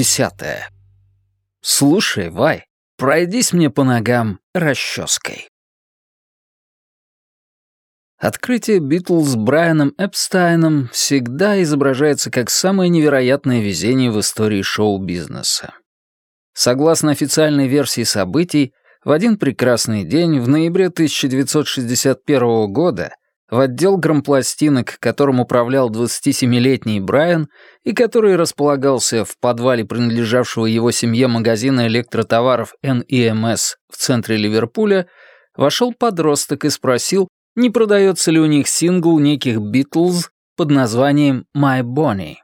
Десятая. Слушай, Вай, пройдись мне по ногам расческой. Открытие Битлз Брайаном Эпстайном всегда изображается как самое невероятное везение в истории шоу-бизнеса. Согласно официальной версии событий, в один прекрасный день в ноябре 1961 года в отдел грампластинок, которым управлял 27-летний Брайан и который располагался в подвале принадлежавшего его семье магазина электротоваров NEMS в центре Ливерпуля, вошел подросток и спросил, не продается ли у них сингл неких «Битлз» под названием «My Bonnie».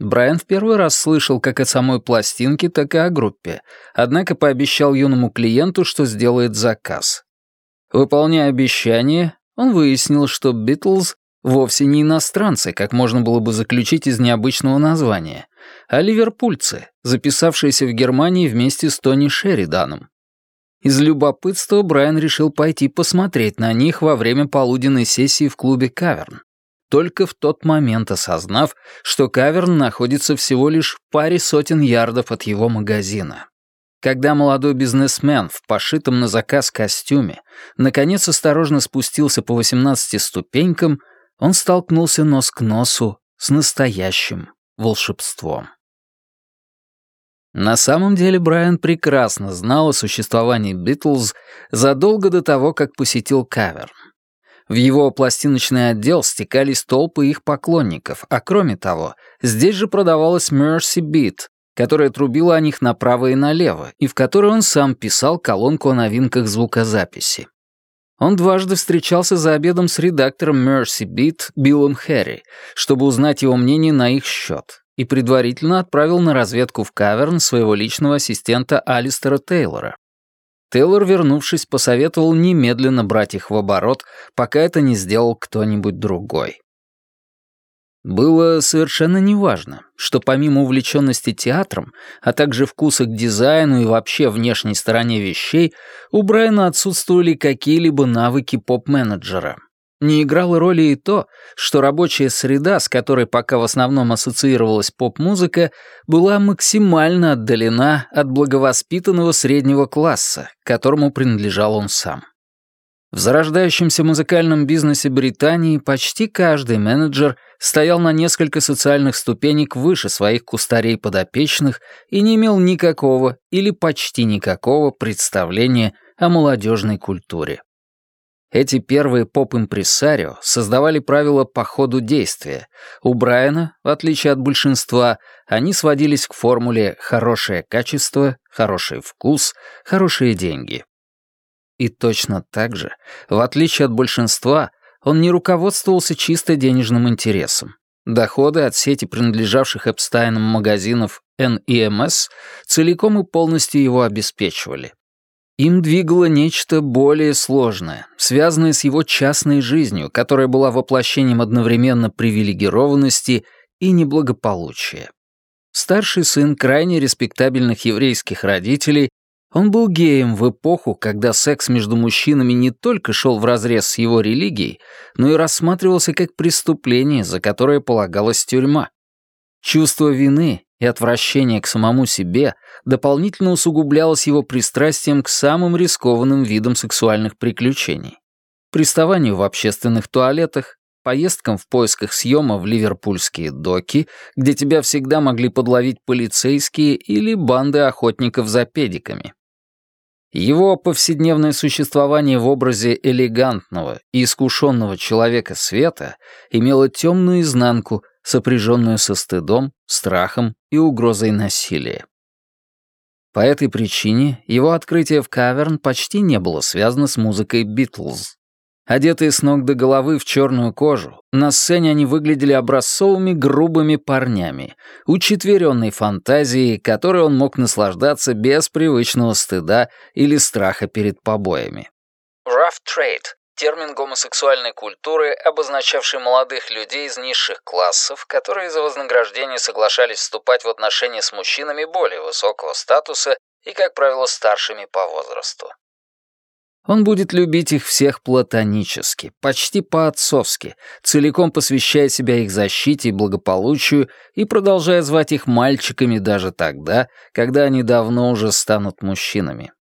Брайан в первый раз слышал как о самой пластинке, так и о группе, однако пообещал юному клиенту, что сделает заказ. Выполняя обещание, он выяснил, что «Битлз» вовсе не иностранцы, как можно было бы заключить из необычного названия, а ливерпульцы, записавшиеся в Германии вместе с Тони Шериданом. Из любопытства Брайан решил пойти посмотреть на них во время полуденной сессии в клубе «Каверн», только в тот момент осознав, что «Каверн» находится всего лишь в паре сотен ярдов от его магазина. Когда молодой бизнесмен в пошитом на заказ костюме наконец осторожно спустился по 18 ступенькам, он столкнулся нос к носу с настоящим волшебством. На самом деле Брайан прекрасно знал о существовании Битлз задолго до того, как посетил Каверн. В его пластиночный отдел стекались толпы их поклонников, а кроме того, здесь же продавалась Mercy Beat, которая трубила о них направо и налево, и в которой он сам писал колонку о новинках звукозаписи. Он дважды встречался за обедом с редактором Mercy Beat Биллом Хэрри, чтобы узнать его мнение на их счет, и предварительно отправил на разведку в Каверн своего личного ассистента Алистера Тейлора. Тейлор, вернувшись, посоветовал немедленно брать их в оборот, пока это не сделал кто-нибудь другой. Было совершенно неважно, что помимо увлеченности театром, а также вкуса к дизайну и вообще внешней стороне вещей, у Брайана отсутствовали какие-либо навыки поп-менеджера. Не играло роли и то, что рабочая среда, с которой пока в основном ассоциировалась поп-музыка, была максимально отдалена от благовоспитанного среднего класса, которому принадлежал он сам. В зарождающемся музыкальном бизнесе Британии почти каждый менеджер стоял на несколько социальных ступенек выше своих кустарей подопечных и не имел никакого или почти никакого представления о молодежной культуре. Эти первые поп-импрессарио создавали правила по ходу действия. У Брайана, в отличие от большинства, они сводились к формуле «хорошее качество», «хороший вкус», «хорошие деньги». И точно так же, в отличие от большинства, он не руководствовался чисто денежным интересом. Доходы от сети принадлежавших Эпстайнам магазинов NEMS целиком и полностью его обеспечивали. Им двигало нечто более сложное, связанное с его частной жизнью, которая была воплощением одновременно привилегированности и неблагополучия. Старший сын крайне респектабельных еврейских родителей он был геем в эпоху, когда секс между мужчинами не только шел вразрез с его религией, но и рассматривался как преступление, за которое полагалась тюрьма. Чувство вины и отвращение к самому себе дополнительно усугублялось его пристрастием к самым рискованным видам сексуальных приключений. Приставанию в общественных туалетах, поездкам в поисках съема в ливерпульские доки, где тебя всегда могли подловить полицейские или банды охотников за педиками. Его повседневное существование в образе элегантного и искушенного человека света имело темную изнанку, сопряженную со стыдом, страхом и угрозой насилия. По этой причине его открытие в каверн почти не было связано с музыкой «Битлз». Одетые с ног до головы в черную кожу, на сцене они выглядели образцовыми грубыми парнями, учетверенной фантазией, которой он мог наслаждаться без привычного стыда или страха перед побоями. Rough trade — термин гомосексуальной культуры, обозначавший молодых людей из низших классов, которые за вознаграждение соглашались вступать в отношения с мужчинами более высокого статуса и, как правило, старшими по возрасту. Он будет любить их всех платонически, почти по-отцовски, целиком посвящая себя их защите и благополучию и продолжая звать их мальчиками даже тогда, когда они давно уже станут мужчинами.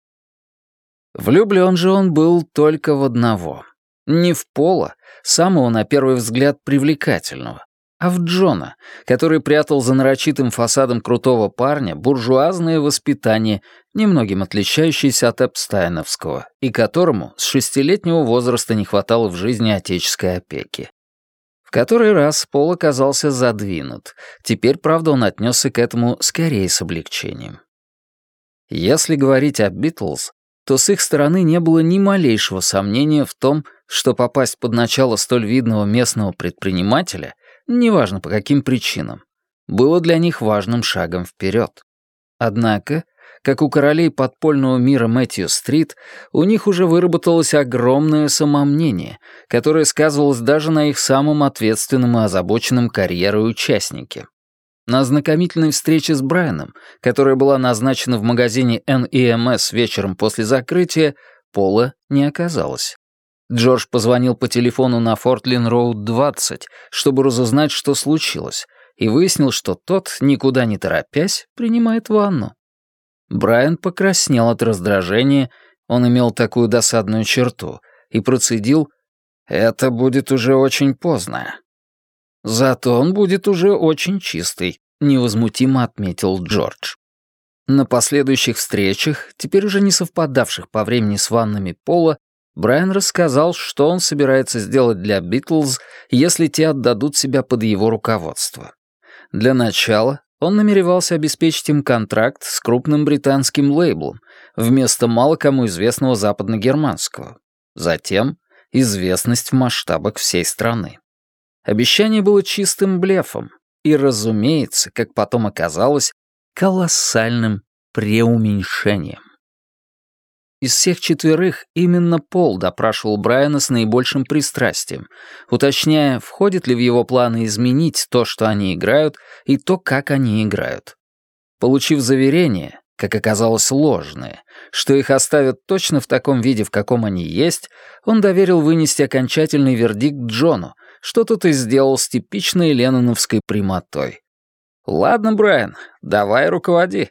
Влюблен же он был только в одного. Не в Пола, самого на первый взгляд привлекательного, а в Джона, который прятал за нарочитым фасадом крутого парня буржуазное воспитание, немногим отличающееся от Эпстайновского, и которому с шестилетнего возраста не хватало в жизни отеческой опеки. В который раз Пол оказался задвинут, теперь, правда, он отнесся к этому скорее с облегчением. Если говорить о Битлз, то с их стороны не было ни малейшего сомнения в том, что попасть под начало столь видного местного предпринимателя неважно по каким причинам, было для них важным шагом вперед. Однако, как у королей подпольного мира Мэтью-стрит, у них уже выработалось огромное самомнение, которое сказывалось даже на их самом ответственном и озабоченном карьерой участнике. На ознакомительной встрече с Брайаном, которая была назначена в магазине NEMS вечером после закрытия, Пола не оказалось. Джордж позвонил по телефону на Фортлин-Роуд 20, чтобы разузнать, что случилось, и выяснил, что тот, никуда не торопясь, принимает ванну. Брайан покраснел от раздражения, он имел такую досадную черту, и процедил «Это будет уже очень поздно». «Зато он будет уже очень чистый», — невозмутимо отметил Джордж. На последующих встречах, теперь уже не совпадавших по времени с ваннами Пола, Брайан рассказал, что он собирается сделать для Битлз, если те отдадут себя под его руководство. Для начала он намеревался обеспечить им контракт с крупным британским лейблом вместо мало кому известного западногерманского. Затем известность в масштабах всей страны. Обещание было чистым блефом и, разумеется, как потом оказалось, колоссальным преуменьшением. Из всех четверых именно Пол допрашивал Брайана с наибольшим пристрастием, уточняя, входит ли в его планы изменить то, что они играют, и то, как они играют. Получив заверение, как оказалось ложное, что их оставят точно в таком виде, в каком они есть, он доверил вынести окончательный вердикт Джону, что тот и сделал с типичной ленноновской прямотой. «Ладно, Брайан, давай руководи».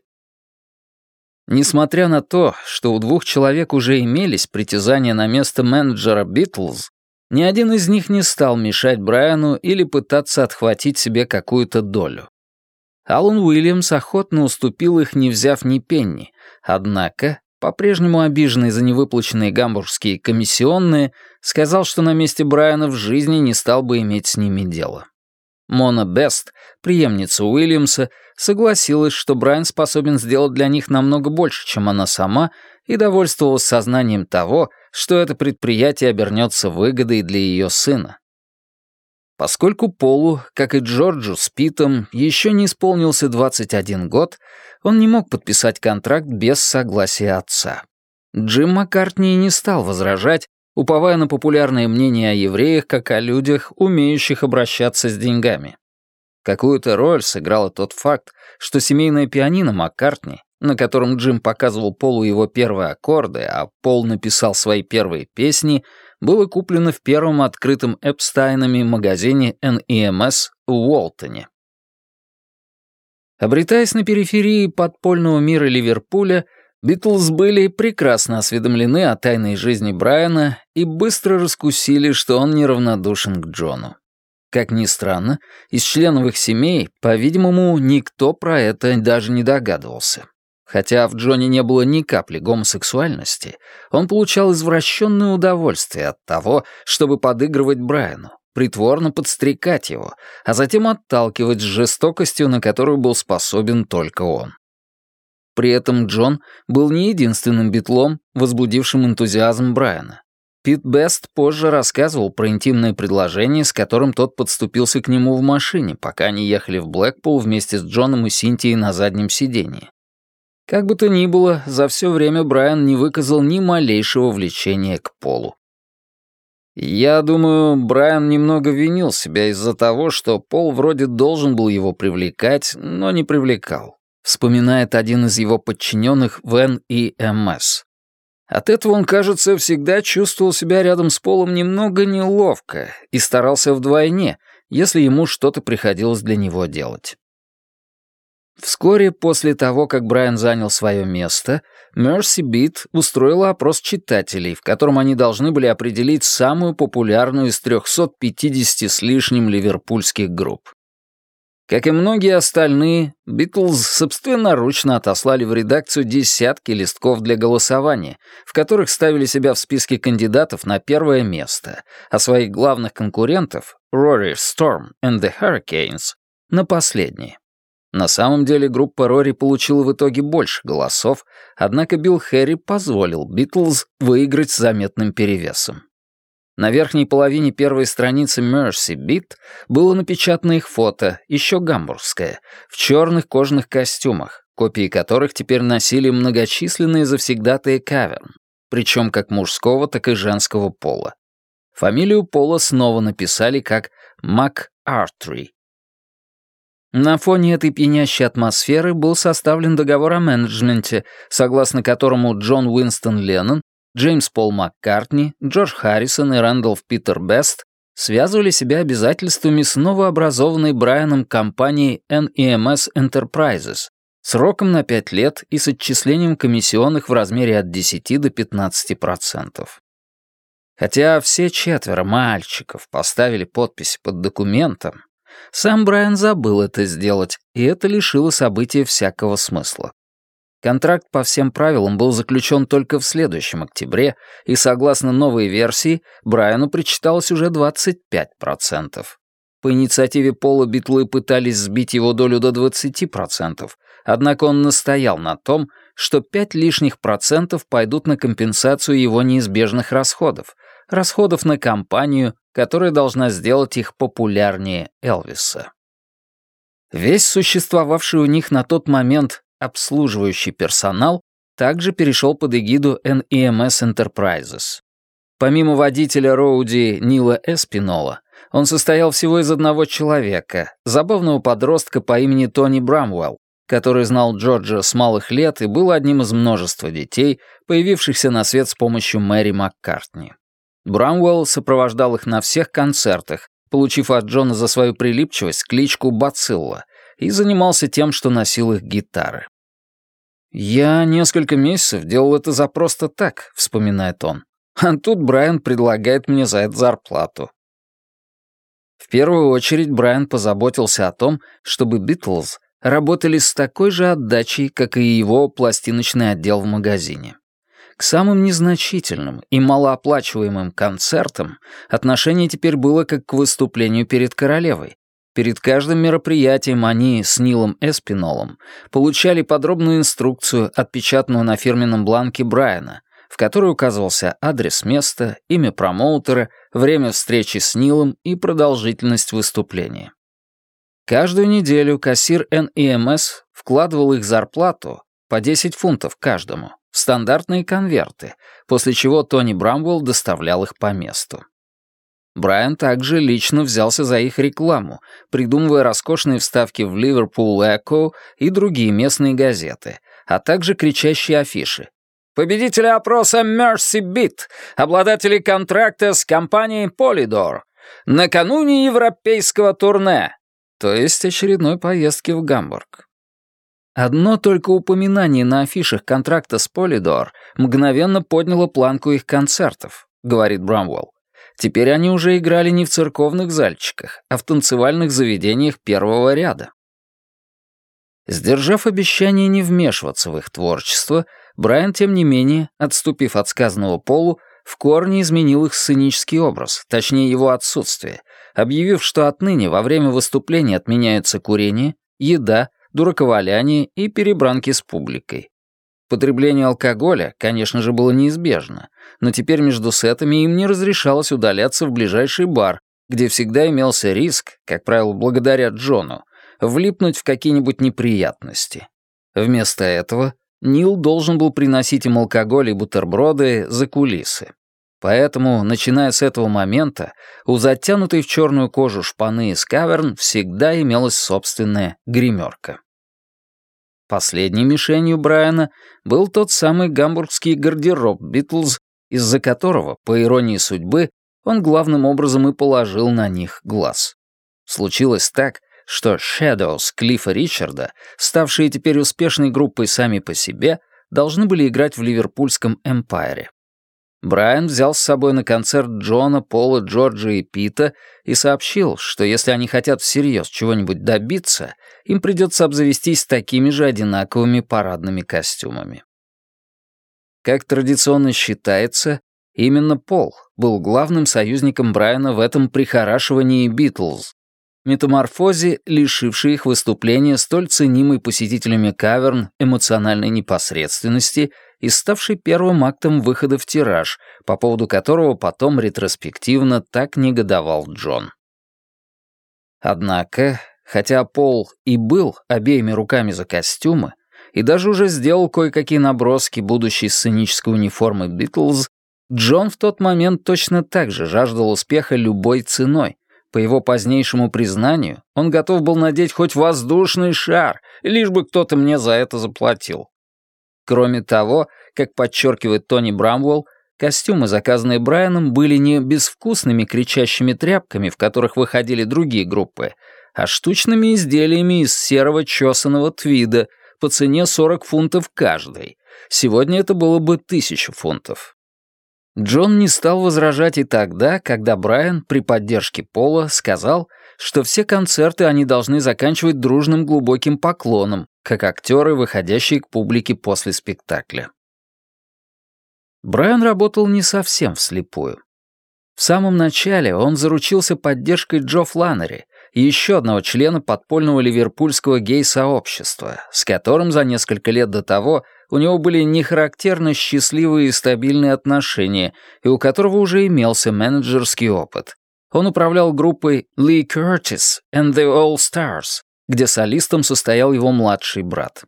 Несмотря на то, что у двух человек уже имелись притязания на место менеджера Битлз, ни один из них не стал мешать Брайану или пытаться отхватить себе какую-то долю. Алан Уильямс охотно уступил их, не взяв ни пенни, однако, по-прежнему обиженный за невыплаченные гамбургские комиссионные, сказал, что на месте Брайана в жизни не стал бы иметь с ними дело. Мона Бест, преемница Уильямса, согласилась, что Брайан способен сделать для них намного больше, чем она сама, и довольствовалась сознанием того, что это предприятие обернется выгодой для ее сына. Поскольку Полу, как и Джорджу с Питом, еще не исполнился 21 год, он не мог подписать контракт без согласия отца. Джим Маккартни не стал возражать, уповая на популярное мнение о евреях как о людях, умеющих обращаться с деньгами. Какую-то роль сыграл тот факт, что семейное пианино Маккартни, на котором Джим показывал Полу его первые аккорды, а Пол написал свои первые песни, было куплено в первом открытом Эпстайнами магазине NEMS в Уолтоне. Обретаясь на периферии подпольного мира Ливерпуля, Битлз были прекрасно осведомлены о тайной жизни Брайана и быстро раскусили, что он неравнодушен к Джону. Как ни странно, из членов их семей, по-видимому, никто про это даже не догадывался. Хотя в Джоне не было ни капли гомосексуальности, он получал извращенное удовольствие от того, чтобы подыгрывать Брайану, притворно подстрекать его, а затем отталкивать с жестокостью, на которую был способен только он. При этом Джон был не единственным битлом, возбудившим энтузиазм Брайана. Пит Бест позже рассказывал про интимное предложение, с которым тот подступился к нему в машине, пока они ехали в Блэкпул вместе с Джоном и Синтией на заднем сидении. Как бы то ни было, за все время Брайан не выказал ни малейшего влечения к Полу. Я думаю, Брайан немного винил себя из-за того, что Пол вроде должен был его привлекать, но не привлекал вспоминает один из его подчиненных в НИМС. От этого он, кажется, всегда чувствовал себя рядом с Полом немного неловко и старался вдвойне, если ему что-то приходилось для него делать. Вскоре после того, как Брайан занял свое место, Мерси Бит устроила опрос читателей, в котором они должны были определить самую популярную из 350 с лишним ливерпульских групп. Как и многие остальные, Битлз собственноручно отослали в редакцию десятки листков для голосования, в которых ставили себя в списке кандидатов на первое место, а своих главных конкурентов, Rory Storm and the Hurricanes, на последнее. На самом деле группа Рори получила в итоге больше голосов, однако Билл Хэри позволил Битлз выиграть с заметным перевесом. На верхней половине первой страницы Mercy Beat было напечатано их фото, еще гамбургское, в черных кожаных костюмах, копии которых теперь носили многочисленные завсегдатые каверн, причем как мужского, так и женского пола. Фамилию Пола снова написали как Мак Артри. На фоне этой пьянящей атмосферы был составлен договор о менеджменте, согласно которому Джон Уинстон Леннон Джеймс Пол Маккартни, Джордж Харрисон и Рэндалф Питер Бест связывали себя обязательствами с новообразованной Брайаном компанией NEMS Enterprises сроком на 5 лет и с отчислением комиссионных в размере от 10 до 15%. Хотя все четверо мальчиков поставили подпись под документом, сам Брайан забыл это сделать, и это лишило события всякого смысла. Контракт по всем правилам был заключен только в следующем октябре, и, согласно новой версии, Брайану причиталось уже 25%. По инициативе Пола Битлы пытались сбить его долю до 20%, однако он настоял на том, что 5 лишних процентов пойдут на компенсацию его неизбежных расходов, расходов на компанию, которая должна сделать их популярнее Элвиса. Весь существовавший у них на тот момент обслуживающий персонал также перешел под эгиду NEMS Enterprises. Помимо водителя Роуди Нила Эспинола, он состоял всего из одного человека, забавного подростка по имени Тони Брамвелл, который знал Джорджа с малых лет и был одним из множества детей, появившихся на свет с помощью Мэри Маккартни. Брамвелл сопровождал их на всех концертах, получив от Джона за свою прилипчивость кличку Бацилла, и занимался тем, что носил их гитары. «Я несколько месяцев делал это за просто так», — вспоминает он. «А тут Брайан предлагает мне за это зарплату». В первую очередь Брайан позаботился о том, чтобы «Битлз» работали с такой же отдачей, как и его пластиночный отдел в магазине. К самым незначительным и малооплачиваемым концертам отношение теперь было как к выступлению перед королевой, Перед каждым мероприятием они с Нилом Эспинолом получали подробную инструкцию, отпечатанную на фирменном бланке Брайана, в которой указывался адрес места, имя промоутера, время встречи с Нилом и продолжительность выступления. Каждую неделю кассир NEMS вкладывал их зарплату по 10 фунтов каждому в стандартные конверты, после чего Тони Брамвелл доставлял их по месту. Брайан также лично взялся за их рекламу, придумывая роскошные вставки в Liverpool Echo и другие местные газеты, а также кричащие афиши. «Победители опроса Mercy Beat, обладатели контракта с компанией Polydor, накануне европейского турне», то есть очередной поездки в Гамбург. Одно только упоминание на афишах контракта с Polydor мгновенно подняло планку их концертов, говорит Брамвелл. Теперь они уже играли не в церковных зальчиках, а в танцевальных заведениях первого ряда. Сдержав обещание не вмешиваться в их творчество, Брайан, тем не менее, отступив от сказанного полу, в корне изменил их сценический образ, точнее его отсутствие, объявив, что отныне во время выступления отменяются курение, еда, дураковаляние и перебранки с публикой. Потребление алкоголя, конечно же, было неизбежно, но теперь между сетами им не разрешалось удаляться в ближайший бар, где всегда имелся риск, как правило, благодаря Джону, влипнуть в какие-нибудь неприятности. Вместо этого Нил должен был приносить им алкоголь и бутерброды за кулисы. Поэтому, начиная с этого момента, у затянутой в черную кожу шпаны из каверн всегда имелась собственная гримерка. Последней мишенью Брайана был тот самый гамбургский гардероб Битлз, из-за которого, по иронии судьбы, он главным образом и положил на них глаз. Случилось так, что Shadows Клиффа Ричарда, ставшие теперь успешной группой сами по себе, должны были играть в ливерпульском «Эмпайре». Брайан взял с собой на концерт Джона, Пола, Джорджа и Пита и сообщил, что если они хотят всерьез чего-нибудь добиться, им придется обзавестись такими же одинаковыми парадными костюмами. Как традиционно считается, именно Пол был главным союзником Брайана в этом прихорашивании Битлз, метаморфозе, лишившей их выступления столь ценимой посетителями каверн эмоциональной непосредственности и ставший первым актом выхода в тираж, по поводу которого потом ретроспективно так негодовал Джон. Однако, хотя Пол и был обеими руками за костюмы, и даже уже сделал кое-какие наброски будущей сценической униформы «Битлз», Джон в тот момент точно так же жаждал успеха любой ценой. По его позднейшему признанию, он готов был надеть хоть воздушный шар, лишь бы кто-то мне за это заплатил. Кроме того, как подчеркивает Тони Брамвелл, костюмы, заказанные Брайаном, были не безвкусными кричащими тряпками, в которых выходили другие группы, а штучными изделиями из серого чесаного твида по цене 40 фунтов каждый. Сегодня это было бы 1000 фунтов. Джон не стал возражать и тогда, когда Брайан при поддержке Пола сказал, что все концерты они должны заканчивать дружным глубоким поклоном, как актеры, выходящие к публике после спектакля. Брайан работал не совсем вслепую. В самом начале он заручился поддержкой Джо Фланнери, еще одного члена подпольного ливерпульского гей-сообщества, с которым за несколько лет до того у него были нехарактерно счастливые и стабильные отношения, и у которого уже имелся менеджерский опыт. Он управлял группой Lee Curtis and the All Stars, где солистом состоял его младший брат.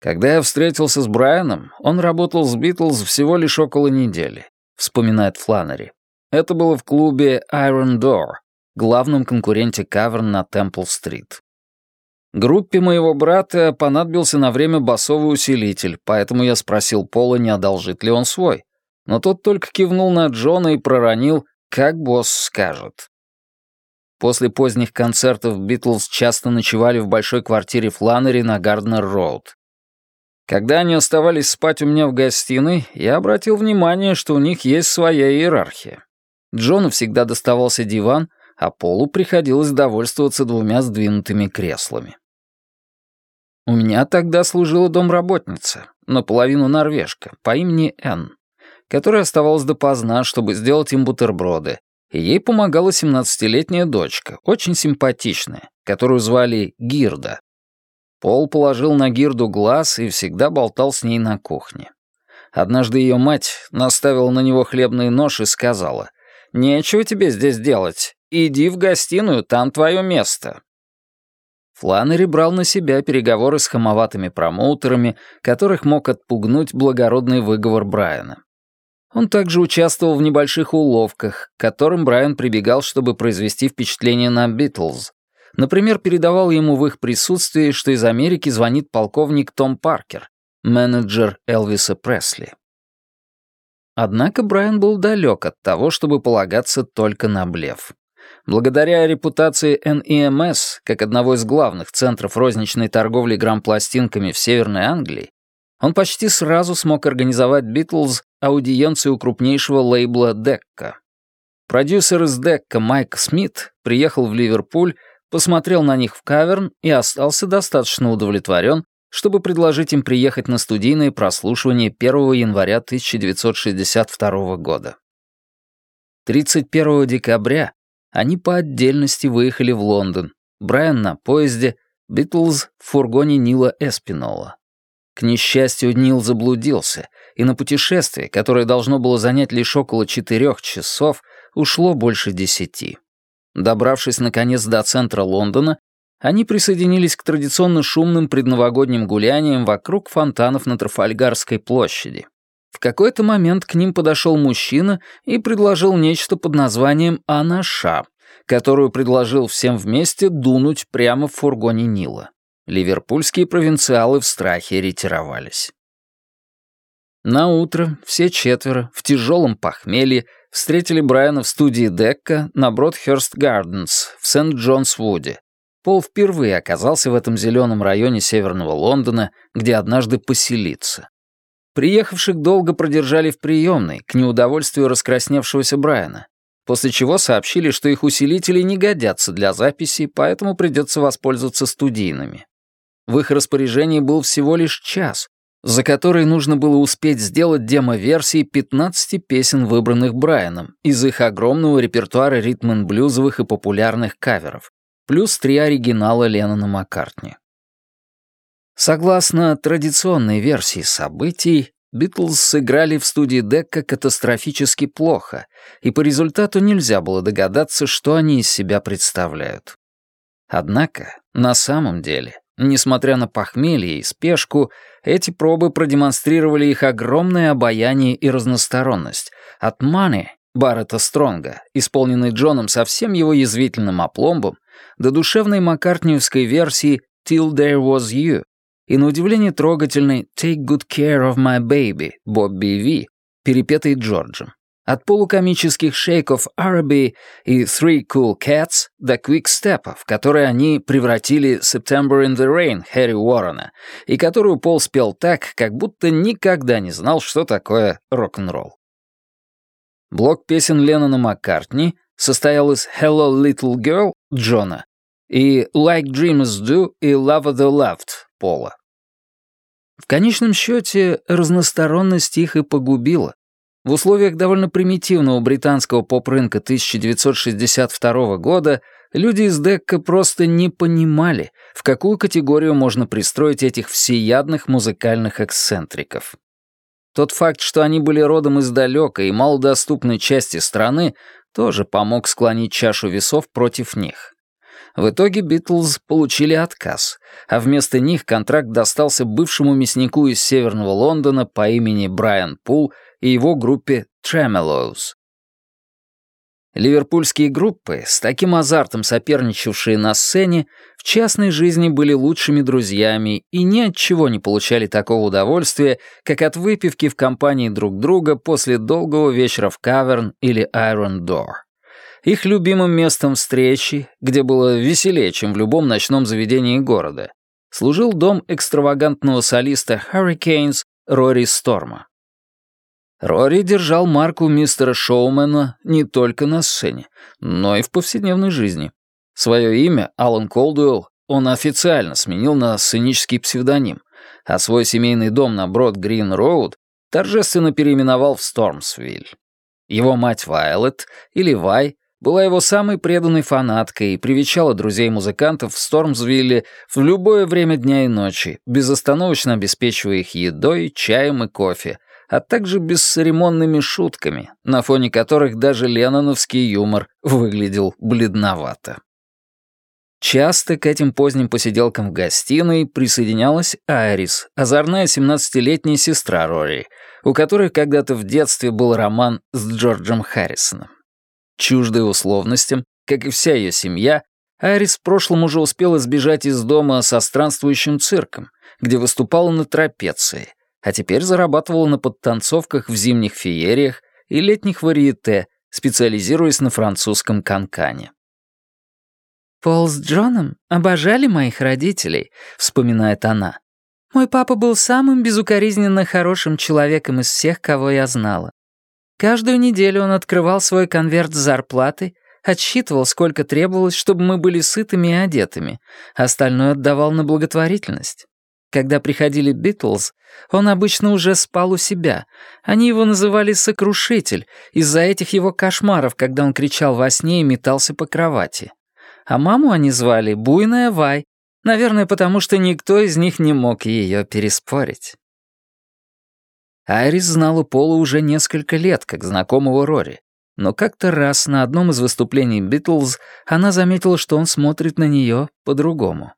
Когда я встретился с Брайаном, он работал с Битлз всего лишь около недели, вспоминает Фланнери. Это было в клубе Iron Door, главном конкуренте Каверн на Темпл-стрит. Группе моего брата понадобился на время басовый усилитель, поэтому я спросил Пола, не одолжит ли он свой. Но тот только кивнул на Джона и проронил «как босс скажет». После поздних концертов Битлз часто ночевали в большой квартире Фланнери на Гарднер-Роуд. Когда они оставались спать у меня в гостиной, я обратил внимание, что у них есть своя иерархия. Джону всегда доставался диван, а Полу приходилось довольствоваться двумя сдвинутыми креслами. У меня тогда служила домработница, наполовину норвежка, по имени Энн, которая оставалась допоздна, чтобы сделать им бутерброды, и ей помогала 17-летняя дочка, очень симпатичная, которую звали Гирда. Пол положил на Гирду глаз и всегда болтал с ней на кухне. Однажды ее мать наставила на него хлебный нож и сказала, «Нечего тебе здесь делать, Иди в гостиную, там твое место». Фланнери брал на себя переговоры с хамоватыми промоутерами, которых мог отпугнуть благородный выговор Брайана. Он также участвовал в небольших уловках, к которым Брайан прибегал, чтобы произвести впечатление на Битлз. Например, передавал ему в их присутствии, что из Америки звонит полковник Том Паркер, менеджер Элвиса Пресли. Однако Брайан был далек от того, чтобы полагаться только на блеф. Благодаря репутации NEMS, как одного из главных центров розничной торговли грампластинками в Северной Англии, он почти сразу смог организовать Битлз аудиенцию крупнейшего лейбла Декка. Продюсер из Декка Майк Смит приехал в Ливерпуль, посмотрел на них в каверн и остался достаточно удовлетворен, чтобы предложить им приехать на студийное прослушивание 1 января 1962 года. 31 декабря они по отдельности выехали в Лондон. Брайан на поезде, Битлз в фургоне Нила Эспинола. К несчастью, Нил заблудился, и на путешествие, которое должно было занять лишь около четырех часов, ушло больше десяти. Добравшись, наконец, до центра Лондона, они присоединились к традиционно шумным предновогодним гуляниям вокруг фонтанов на Трафальгарской площади. В какой-то момент к ним подошел мужчина и предложил нечто под названием «Анаша», которую предложил всем вместе дунуть прямо в фургоне Нила. Ливерпульские провинциалы в страхе ретировались. На утро все четверо в тяжелом похмелье встретили Брайана в студии Декка на Бродхерст Гарденс в Сент-Джонс-Вуде. Пол впервые оказался в этом зеленом районе северного Лондона, где однажды поселиться. Приехавших долго продержали в приемной, к неудовольствию раскрасневшегося Брайана, после чего сообщили, что их усилители не годятся для записи, поэтому придется воспользоваться студийными. В их распоряжении был всего лишь час, за который нужно было успеть сделать демо-версии 15 песен, выбранных Брайаном, из их огромного репертуара ритм-н-блюзовых и популярных каверов, плюс три оригинала Леннона Маккартни. Согласно традиционной версии событий, Битлз сыграли в студии Декка катастрофически плохо, и по результату нельзя было догадаться, что они из себя представляют. Однако, на самом деле, несмотря на похмелье и спешку, эти пробы продемонстрировали их огромное обаяние и разносторонность. От «Money» Баррета Стронга, исполненной Джоном со всем его язвительным опломбом, до душевной маккартниевской версии «Till There Was You», и на удивление трогательный «Take good care of my baby» Бобби Ви, перепетый Джорджем. От полукомических шейков Araby и Three Cool Cats до квикстепов, которые они превратили September in the Rain Хэри Уоррена, и которую Пол спел так, как будто никогда не знал, что такое рок-н-ролл. Блок песен Леннона Маккартни состоял из Hello Little Girl Джона и Like Dreamers Do и Love the Loved Пола. В конечном счете, разносторонность их и погубила. В условиях довольно примитивного британского поп-рынка 1962 года люди из Декка просто не понимали, в какую категорию можно пристроить этих всеядных музыкальных эксцентриков. Тот факт, что они были родом из далекой и малодоступной части страны, тоже помог склонить чашу весов против них. В итоге Битлз получили отказ, а вместо них контракт достался бывшему мяснику из Северного Лондона по имени Брайан Пул и его группе Tremeloes. Ливерпульские группы, с таким азартом соперничавшие на сцене, в частной жизни были лучшими друзьями и ни от чего не получали такого удовольствия, как от выпивки в компании друг друга после долгого вечера в Каверн или Iron Door. Их любимым местом встречи, где было веселее, чем в любом ночном заведении города, служил дом экстравагантного солиста Hurricanes Рори Сторма. Рори держал марку мистера Шоумена не только на сцене, но и в повседневной жизни. Свое имя, Алан Колдуэлл, он официально сменил на сценический псевдоним, а свой семейный дом на Брод-Грин-Роуд торжественно переименовал в Стормсвиль. Его мать Вайлет, или Вай, была его самой преданной фанаткой и привечала друзей-музыкантов в Стормсвилле в любое время дня и ночи, безостановочно обеспечивая их едой, чаем и кофе, а также бесцеремонными шутками, на фоне которых даже ленноновский юмор выглядел бледновато. Часто к этим поздним посиделкам в гостиной присоединялась Айрис, озорная 17-летняя сестра Рори, у которой когда-то в детстве был роман с Джорджем Харрисоном. Чуждая условностям, как и вся ее семья, Айрис в прошлом уже успела сбежать из дома со странствующим цирком, где выступала на трапеции, а теперь зарабатывала на подтанцовках в зимних феериях и летних варьете, специализируясь на французском канкане. «Пол с Джоном обожали моих родителей», — вспоминает она. «Мой папа был самым безукоризненно хорошим человеком из всех, кого я знала. Каждую неделю он открывал свой конверт с зарплатой, отсчитывал, сколько требовалось, чтобы мы были сытыми и одетыми, остальное отдавал на благотворительность. Когда приходили Битлз, он обычно уже спал у себя. Они его называли «сокрушитель» из-за этих его кошмаров, когда он кричал во сне и метался по кровати. А маму они звали «Буйная Вай», наверное, потому что никто из них не мог ее переспорить. Айрис знала Пола уже несколько лет, как знакомого Рори. Но как-то раз на одном из выступлений «Битлз» она заметила, что он смотрит на нее по-другому.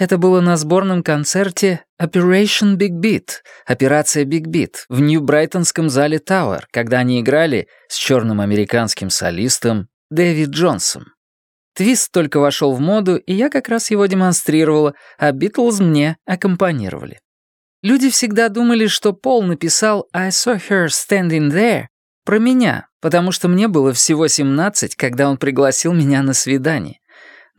Это было на сборном концерте Operation Big Beat, операция Big Beat, в Нью-Брайтонском зале Тауэр, когда они играли с черным американским солистом Дэвид Джонсом. Твист только вошел в моду, и я как раз его демонстрировала, а Битлз мне аккомпанировали. Люди всегда думали, что Пол написал «I saw her standing there» про меня, потому что мне было всего 17, когда он пригласил меня на свидание.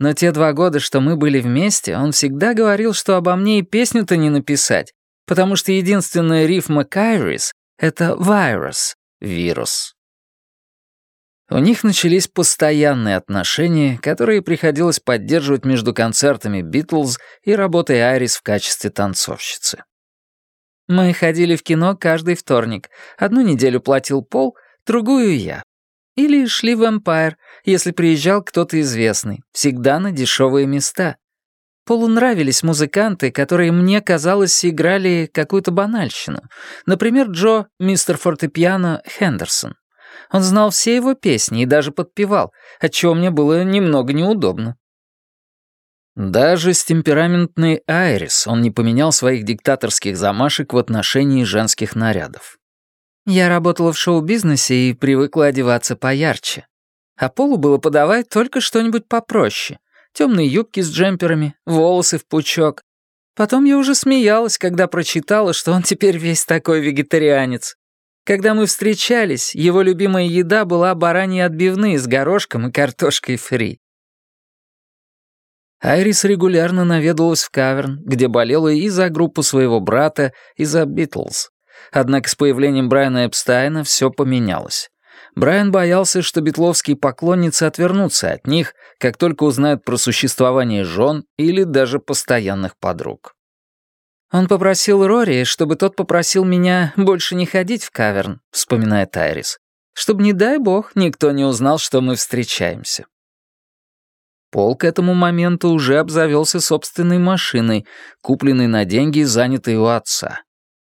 Но те два года, что мы были вместе, он всегда говорил, что обо мне и песню-то не написать, потому что единственная рифма «Кайрис» — это «virus» — «вирус». У них начались постоянные отношения, которые приходилось поддерживать между концертами «Битлз» и работой Айрис в качестве танцовщицы. Мы ходили в кино каждый вторник. Одну неделю платил Пол, другую я. Или шли в Эмпайр, если приезжал кто-то известный, всегда на дешевые места. Полу нравились музыканты, которые, мне казалось, играли какую-то банальщину. Например, Джо, мистер фортепиано, Хендерсон. Он знал все его песни и даже подпевал, отчего мне было немного неудобно. Даже с темпераментной Айрис он не поменял своих диктаторских замашек в отношении женских нарядов. Я работала в шоу-бизнесе и привыкла одеваться поярче. А Полу было подавать только что-нибудь попроще. Темные юбки с джемперами, волосы в пучок. Потом я уже смеялась, когда прочитала, что он теперь весь такой вегетарианец. Когда мы встречались, его любимая еда была бараньи отбивные с горошком и картошкой фри. Айрис регулярно наведывалась в каверн, где болела и за группу своего брата, и за Битлз. Однако с появлением Брайана Эпстайна все поменялось. Брайан боялся, что битловские поклонницы отвернутся от них, как только узнают про существование жен или даже постоянных подруг. «Он попросил Рори, чтобы тот попросил меня больше не ходить в каверн», — вспоминает Айрис. «Чтобы, не дай бог, никто не узнал, что мы встречаемся». Пол к этому моменту уже обзавелся собственной машиной, купленной на деньги, занятые у отца.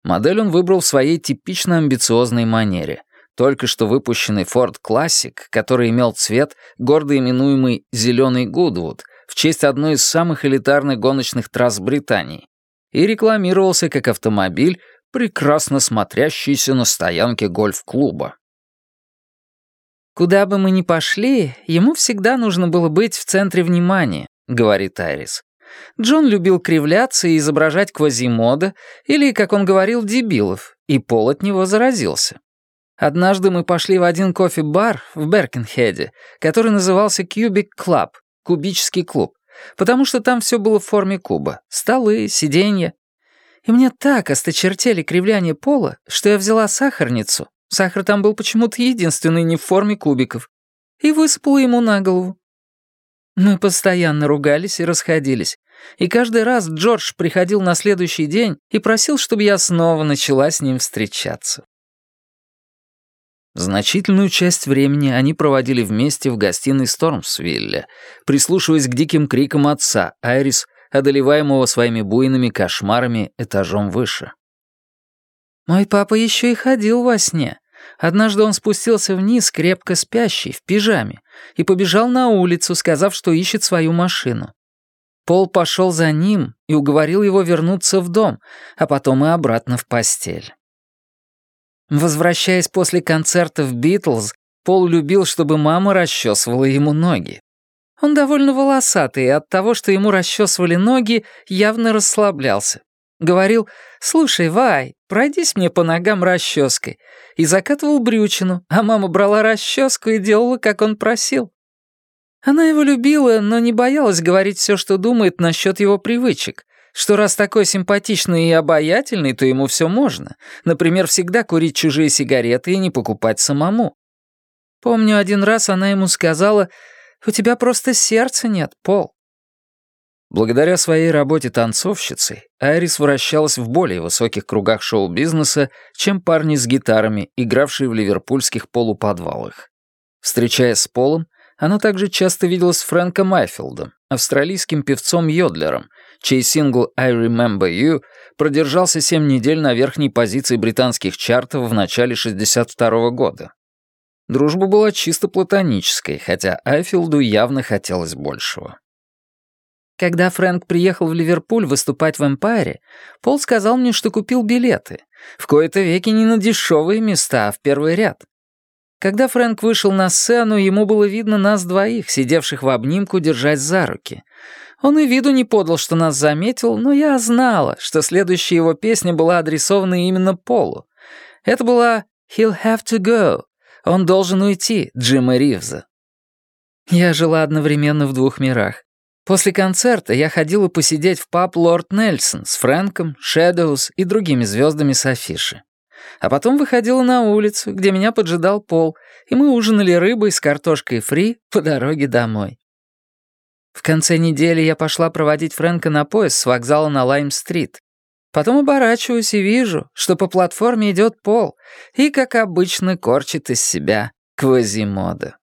Модель он выбрал в своей типично амбициозной манере. Только что выпущенный Ford Classic, который имел цвет, гордо именуемый «зеленый Гудвуд», в честь одной из самых элитарных гоночных трасс Британии, и рекламировался как автомобиль, прекрасно смотрящийся на стоянке гольф-клуба. «Куда бы мы ни пошли, ему всегда нужно было быть в центре внимания», — говорит Айрис. Джон любил кривляться и изображать квазимода, или, как он говорил, дебилов, и Пол от него заразился. Однажды мы пошли в один кофе-бар в Беркенхеде, который назывался Cubic Club, кубический клуб потому что там все было в форме куба. Столы, сиденья. И мне так осточертели кривляние пола, что я взяла сахарницу, сахар там был почему-то единственный не в форме кубиков, и высыпала ему на голову. Мы постоянно ругались и расходились. И каждый раз Джордж приходил на следующий день и просил, чтобы я снова начала с ним встречаться. Значительную часть времени они проводили вместе в гостиной Стормсвилля, прислушиваясь к диким крикам отца, Айрис, одолеваемого своими буйными кошмарами этажом выше. «Мой папа еще и ходил во сне. Однажды он спустился вниз, крепко спящий, в пижаме, и побежал на улицу, сказав, что ищет свою машину. Пол пошел за ним и уговорил его вернуться в дом, а потом и обратно в постель. Возвращаясь после концерта в «Битлз», Пол любил, чтобы мама расчесывала ему ноги. Он довольно волосатый, и от того, что ему расчесывали ноги, явно расслаблялся. Говорил, «Слушай, Вай, пройдись мне по ногам расческой». И закатывал брючину, а мама брала расческу и делала, как он просил. Она его любила, но не боялась говорить все, что думает насчет его привычек что раз такой симпатичный и обаятельный, то ему все можно. Например, всегда курить чужие сигареты и не покупать самому. Помню, один раз она ему сказала, «У тебя просто сердца нет, Пол». Благодаря своей работе танцовщицей, Айрис вращалась в более высоких кругах шоу-бизнеса, чем парни с гитарами, игравшие в ливерпульских полуподвалах. Встречаясь с Полом, она также часто виделась с Фрэнком Айфилдом, австралийским певцом-йодлером, чей сингл «I Remember You» продержался семь недель на верхней позиции британских чартов в начале 62 -го года. Дружба была чисто платонической, хотя Айфилду явно хотелось большего. Когда Фрэнк приехал в Ливерпуль выступать в «Эмпайре», Пол сказал мне, что купил билеты. В кои-то веки не на дешевые места, а в первый ряд. Когда Фрэнк вышел на сцену, ему было видно нас двоих, сидевших в обнимку, держать за руки. Он и виду не подал, что нас заметил, но я знала, что следующая его песня была адресована именно Полу. Это была «He'll have to go». Он должен уйти, Джима Ривза. Я жила одновременно в двух мирах. После концерта я ходила посидеть в паб «Лорд Нельсон» с Фрэнком, Шэдоус и другими звездами с афиши. А потом выходила на улицу, где меня поджидал Пол, и мы ужинали рыбой с картошкой фри по дороге домой. В конце недели я пошла проводить Фрэнка на поезд с вокзала на Лайм-стрит. Потом оборачиваюсь и вижу, что по платформе идет Пол и, как обычно, корчит из себя Квазимода.